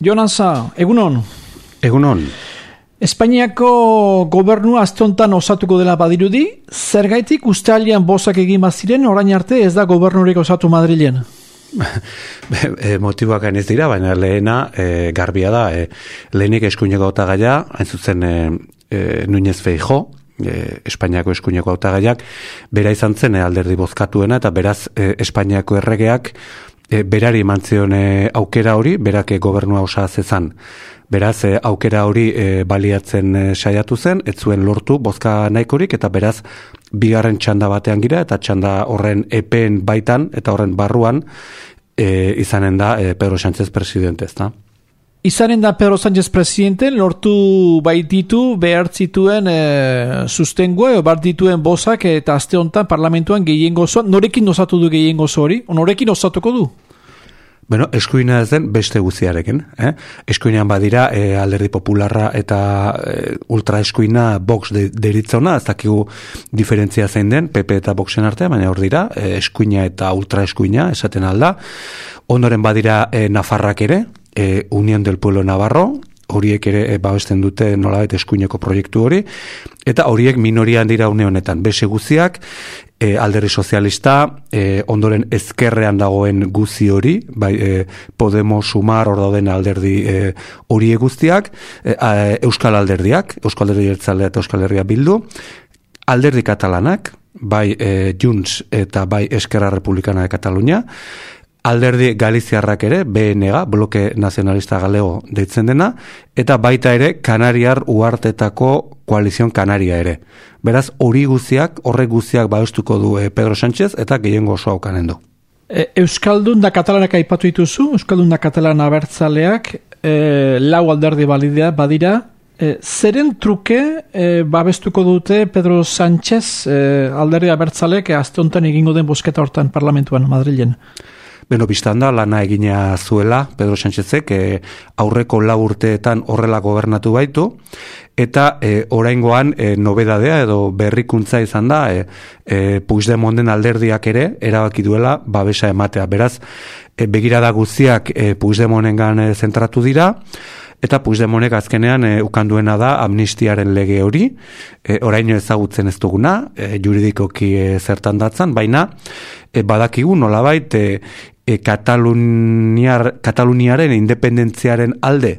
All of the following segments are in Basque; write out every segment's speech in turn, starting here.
Jonanza, egunon? Egunon. Espainiako gobernua aztontan osatuko dela badirudi, zergaitik ustalian bozak egin baziren, orain arte ez da gobernurik osatu Madrilen? e, motiboak ez dira, baina lehena e, garbia da, e, lehenik eskuineko gaia, hain zuzen e, e, Nuñez Feijo, e, Espainiako eskuineko autagaiak, bera izan zen e, alderdi bozkatuena, eta beraz e, Espainiako erregeak e, berari mantzion e, aukera hori, berak e, gobernua osa zezan. Beraz, e, aukera hori e, baliatzen e, saiatu zen, ez zuen lortu bozka nahikorik, eta beraz, bigarren txanda batean gira, eta txanda horren epeen baitan, eta horren barruan, e, izanen da e, Pedro Sánchez presidente, ezta? Izanen da Pedro Sánchez presidente, lortu baititu behar zituen e, sustengoa, o bar dituen bozak eta azte honetan parlamentuan gehiengo zoan. Norekin osatu du gehiengo zori? Norekin osatuko du? Bueno, eskuina ez den beste guziarekin. Eh? Eskuinean badira e, alderdi popularra eta e, ultra eskuina box de, deritzona, ez dakigu diferentzia zein den, PP eta boxen artean, baina hor dira, e, eskuina eta ultra eskuina, esaten alda. Ondoren badira e, Nafarrak ere, e, Unión del Pueblo Navarro, horiek ere e, babesten dute nolabait eskuineko proiektu hori, eta horiek minorian dira une honetan. Bese guziak, e, alderri sozialista, e, ondoren ezkerrean dagoen guzi hori, bai, e, Podemos sumar hor dauden alderdi e, horiek guztiak, e, Euskal alderdiak, Euskal alderdi jertzalea eta Euskal herria bildu, alderdi katalanak, bai e, Junts eta bai Eskerra Republikana de Katalunia, alderdi Galiziarrak ere, BNG, bloke nazionalista galego deitzen dena, eta baita ere Kanariar uartetako koalizion Kanaria ere. Beraz, hori guziak, horrek guziak bauztuko du eh, Pedro Sánchez eta gehiengo osoa ukanen du. E, Euskaldun da katalanak aipatu dituzu, Euskaldun da katalana abertzaleak, e, lau alderdi balidea badira, e, zeren truke e, babestuko dute Pedro Sánchez e, alderdi abertzaleak e, azte egingo den bosketa hortan parlamentuan Madrilen? Beno, biztan da, lana egina zuela, Pedro Sánchezek, e, aurreko lau urteetan horrela gobernatu baitu, eta e, oraingoan e, nobedadea edo berrikuntza izan da, e, e, Puigdemonden alderdiak ere, erabaki duela, babesa ematea. Beraz, e, begirada guztiak e, Puigdemonengan e, zentratu dira, eta Puigdemonek azkenean e, ukanduena da amnistiaren lege hori, e, oraino ezagutzen ez duguna, e, juridikoki e, zertan datzan, baina e, badakigu nolabait e, e, Kataluniar, Kataluniaren independentziaren alde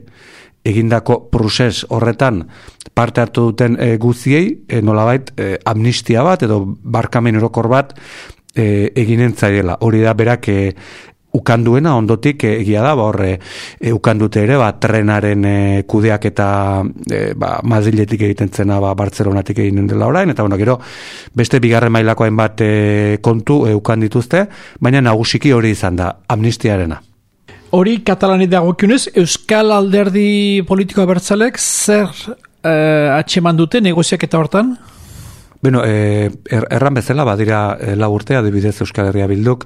egindako proses horretan parte hartu duten e, guziei, e, nolabait e, amnistia bat edo barkamen erokor bat e, eginen zaiela. Hori da berak e, ukanduena ondotik egia da, ba horre e, ukandute ere, ba, trenaren e, kudeak eta e, ba, Madriletik egiten zena ba, Bartzelonatik egiten dela orain, eta bueno, gero beste bigarren mailakoen bat e, kontu e, ukandituzte, baina nagusiki hori izan da, amnistiarena. Hori katalani dagokionez, Euskal Alderdi Politikoa Bertzalek zer e, atxeman dute negoziak eta hortan? Bueno, e, er, erran bezala, badira e, urtea, adibidez Euskal Herria Bilduk,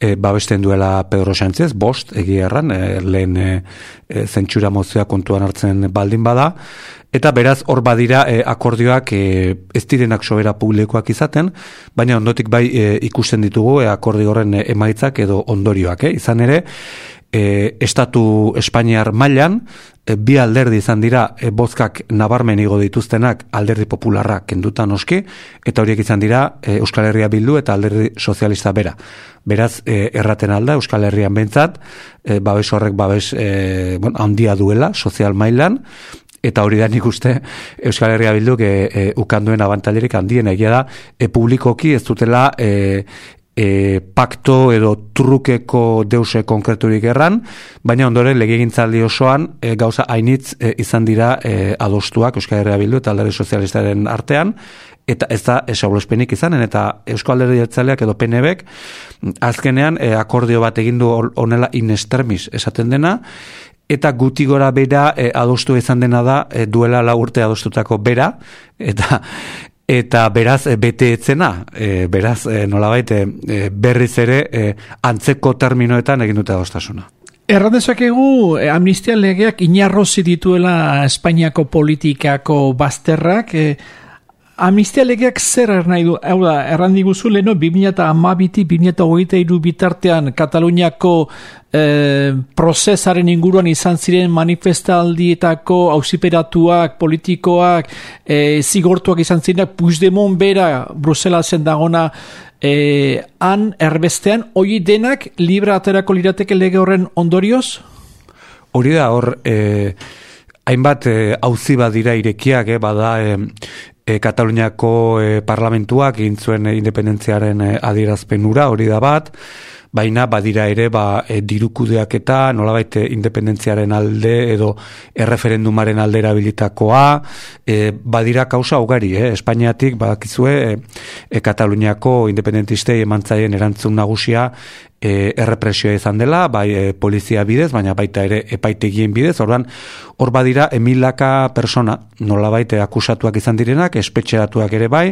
e, babesten duela Pedro Sánchez, bost, egia erran, e, lehen e, zentsura mozioa kontuan hartzen baldin bada, eta beraz hor badira e, akordioak e, ez direnak sobera publikoak izaten, baina ondotik bai e, ikusten ditugu e, akordio horren emaitzak edo ondorioak, e, izan ere, e, estatu Espainiar mailan e, bi alderdi izan dira e, bozkak nabarmen igo dituztenak alderdi popularra kenduta noski eta horiek izan dira e, Euskal Herria bildu eta alderdi sozialista bera. Beraz, e, erraten alda Euskal Herrian bentzat, e, babes horrek babes e, bon, handia duela sozial mailan, eta hori da nik uste Euskal Herria bilduk e, e, ukanduen abantalerik handien egia da e, publikoki ez dutela e, e, pakto edo trukeko deuse konkreturik erran, baina ondoren legegintzaldi osoan e, gauza hainitz e, izan dira e, adostuak Euskal Herria Bildu eta Alderdi Sozialistaren artean, eta ez da esablospenik izanen, eta Euskal Alderdi Jeltzaleak edo PNBek azkenean e, akordio bat egindu onela inestremis esaten dena, eta guti gora bera e, adostu izan dena da e, duela la urte adostutako bera eta eta beraz e, bete etzena, e, beraz e, nolabait e, berriz ere e, antzeko terminoetan egin dute adostasuna. Errandezak egu, amnistia legeak inarrozi dituela Espainiako politikako bazterrak, e, amnistia legeak zer er nahi du, hau da, errandi guzu leheno, 2000 eta amabiti, 2000 eta bitartean Kataluniako e, prozesaren inguruan izan ziren manifestaldietako ausiperatuak, politikoak, e, zigortuak izan ziren, Puigdemont bera Bruselasen dagona e, han erbestean, hori denak libra aterako lirateke lege horren ondorioz? Hori da, hor, e, hainbat hauzi e, dira irekiak, e, bada e, e, Kataluniako e, parlamentuak egin zuen e, independentziaren e, adierazpen ura, hori da bat, baina badira ere ba, e, dirukudeak eta nolabait independentziaren alde edo erreferendumaren alde erabilitakoa e, badira kausa ugari, eh? Espainiatik badakizue e, e, Kataluniako independentistei emantzaien erantzun nagusia e, errepresioa izan dela, bai e, polizia bidez, baina baita ere epaitegien bidez, orduan hor badira emilaka persona, nola baite akusatuak izan direnak, espetxeratuak ere bai,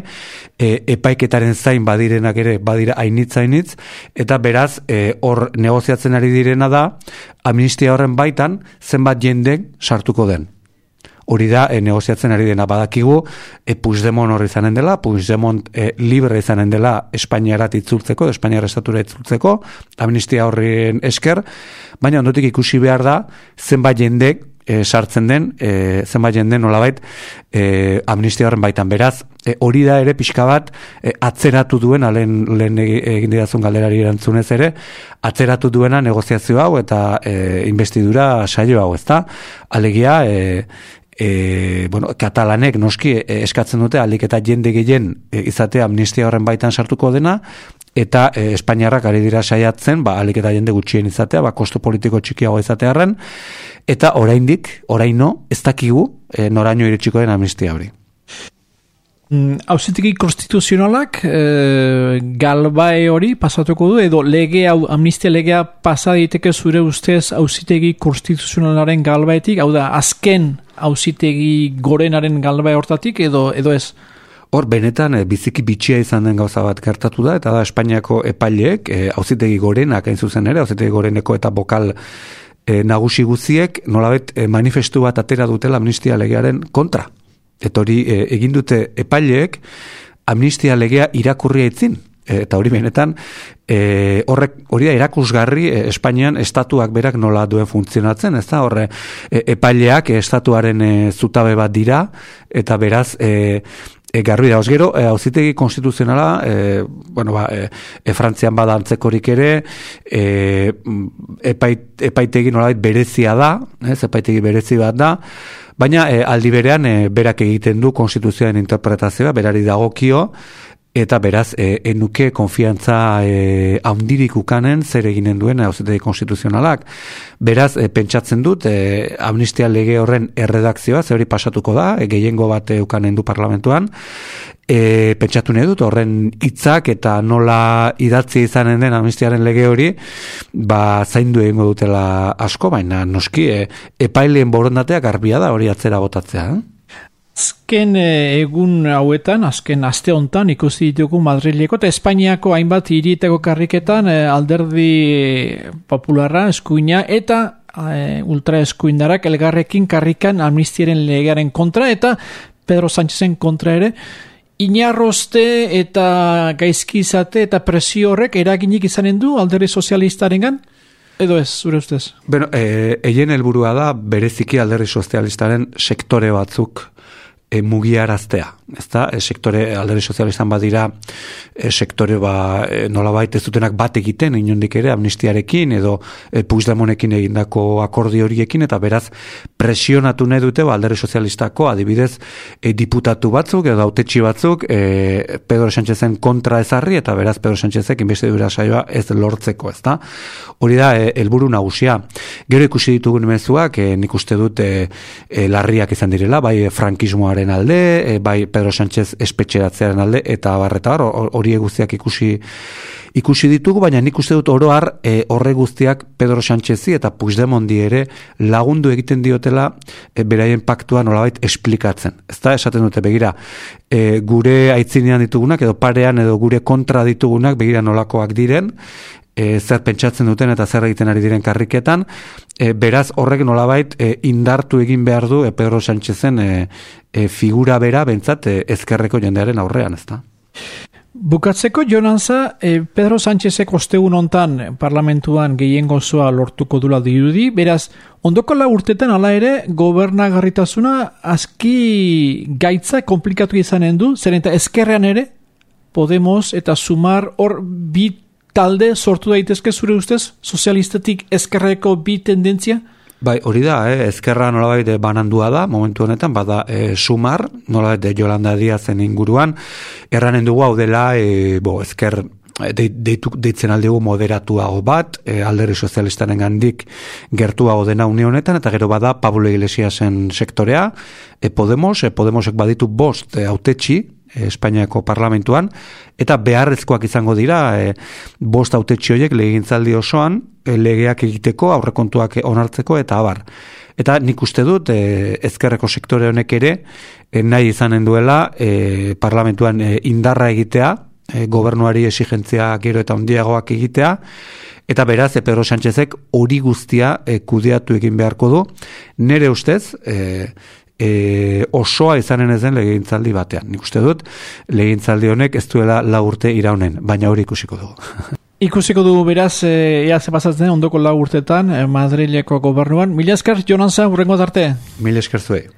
e, epaiketaren zain badirenak ere badira hainitza hainitz, eta beraz e, hor negoziatzen ari direna da, amnistia horren baitan zenbat jendek sartuko den hori da e, negoziatzen ari dena badakigu e, Puigdemont hori izanen dela, Puigdemont e, libre izanen dela Espainiarat itzultzeko, Espainiar estatura itzultzeko, amnistia horrien esker, baina ondotik ikusi behar da zenbait jendek e, sartzen den, e, zenbait jende nolabait e, amnistia horren baitan. Beraz, e, hori da ere pixka bat e, atzeratu duen, alen lehen egin didazun galderari erantzunez ere, atzeratu duena negoziazio hau eta e, investidura saio hau, ezta? Alegia, e, e, bueno, katalanek noski e, eskatzen dute alik eta jende gehien e, izatea amnistia horren baitan sartuko dena eta e, Espainiarrak ari dira saiatzen, ba, alik eta jende gutxien izatea, ba, kosto politiko txikiago izatearen, eta oraindik, oraino, ez dakigu e, noraino iritsiko den amnistia hori. Hauzitiki mm, konstituzionalak e, galbae hori pasatuko du, edo lege hau, amnistia legea pasa daiteke zure ustez hauzitegi konstituzionalaren galbaetik, hau da, azken hauzitegi gorenaren galbae hortatik, edo, edo ez? Hor, benetan, e, biziki bitxia izan den gauza bat gertatu da, eta da, Espainiako epaileek, e, hauzitegi gorenak, hain zuzen ere, hauzitegi goreneko eta bokal e, nagusi guziek, nolabet, manifestu bat atera dutela amnistia legearen kontra. Eta hori e, egin dute epaileek amnistia legea irakurria itzin. E, eta hori benetan, e, horrek hori da irakusgarri e, Espainian estatuak berak nola duen funtzionatzen, ez da horre e, epaileak estatuaren e, zutabe bat dira, eta beraz, e, E, garbi da, osgero, e, hauzitegi konstituzionala, e, bueno, ba, e, e, Frantzian bada antzekorik ere, e, epait, epaitegi nolait berezia da, ez, epaitegi berezi bat da, Baina e, aldi berean e, berak egiten du konstituzioaren interpretazioa, berari dagokio, eta beraz e, enuke konfiantza e, haundirik ukanen zer eginen duen hauzetei konstituzionalak. Beraz, e, pentsatzen dut, e, amnistia lege horren erredakzioa, zer hori pasatuko da, e, gehiengo bat ukanen du parlamentuan, e, pentsatu nahi dut horren hitzak eta nola idatzi izanen den amnistiaren lege hori ba zaindu egingo dutela asko baina noski e, epaileen borondateak garbia da hori atzera botatzea eh? Azken e, egun hauetan, azken aste hontan ikusi ditugu Madrileko eta Espainiako hainbat hirietako karriketan e, alderdi popularra eskuina eta e, ultra eskuindarak elgarrekin karrikan amnistiaren legearen kontra eta Pedro Sánchezen kontra ere inarroste eta gaizkizate eta presio horrek eraginik izanen du alderri sozialistarengan? Edo ez, zure ustez? Bueno, e, helburua da bereziki alderri sozialistaren sektore batzuk e, mugiaraztea. Ez da, e, sektore alderi sozialistan badira e, sektore ba, e, nola baita ez dutenak bat egiten, inondik ere, amnistiarekin edo e, Puigdemonekin egindako akordi horiekin, eta beraz presionatu nahi dute ba, alderi sozialistako adibidez e, diputatu batzuk edo autetxi batzuk e, Pedro Sánchezen kontra ezarri eta beraz Pedro Sánchezek investidura saioa ez lortzeko, ez da? Hori da, e, helburu nagusia. Gero ikusi ditugun mezuak, e, nik uste dut e, e, larriak izan direla, bai frankismoa alde, e, bai Pedro Sánchez espetxeratzearen alde, eta barreta hori guztiak ikusi ikusi ditugu, baina nik uste dut oroar e, horre guztiak Pedro Sánchezi eta Puigdemondi ere lagundu egiten diotela e, beraien paktua nolabait esplikatzen. Ez da, esaten dute, begira, e, gure aitzinean ditugunak, edo parean, edo gure kontra ditugunak, begira nolakoak diren, e, zer pentsatzen duten eta zer egiten ari diren karriketan, e, beraz horrek nolabait e, indartu egin behar du e, Pedro Sánchezen e, e, figura bera bentsat e, ezkerreko jendearen aurrean, ezta? Bukatzeko, Jonanza, eh, Pedro Sánchezek ostegun hontan parlamentuan gehien gozoa lortuko dula dirudi, beraz, ondoko la urtetan ala ere, gobernagarritasuna aski gaitza komplikatu izanen du, zer eta ezkerrean ere, Podemos eta Sumar hor bi talde sortu daitezke zure ustez, sozialistetik ezkerreko bi tendentzia? Bai, hori da, eh, ezkerra nolabait banandua da, momentu honetan, bada eh, sumar, nolabait Jolanda Diazen inguruan, erranen dugu hau dela, eh, bo, ezker eh, de, deitu, deitzen aldegu moderatuago bat, e, alderri sozialistaren gandik gertuago dena unionetan, eta gero bada Pablo Iglesiasen sektorea, e, Podemos, e, Podemosek baditu bost e, autetxi, Espainiako parlamentuan, eta beharrezkoak izango dira e, bost autetxi horiek legintzaldi osoan, e, legeak egiteko, aurrekontuak onartzeko, eta abar. Eta nik uste dut, e, ezkerreko sektore honek ere, e, nahi izanen duela, e, parlamentuan e, indarra egitea, e, gobernuari exigentzia gero eta ondiagoak egitea, eta beraz, e, Pedro Sánchezek hori guztia e, kudeatu egin beharko du, nere ustez, e, e, osoa izanen ezen legintzaldi batean. Nik uste dut, legintzaldi honek ez duela la urte iraunen, baina hori ikusiko dugu. Ikusiko dugu beraz, e, ea ze pasatzen ondoko lau urtetan, e, Madrileko gobernuan. Mila esker, Jonanza, urrengo darte? Mila esker zuei.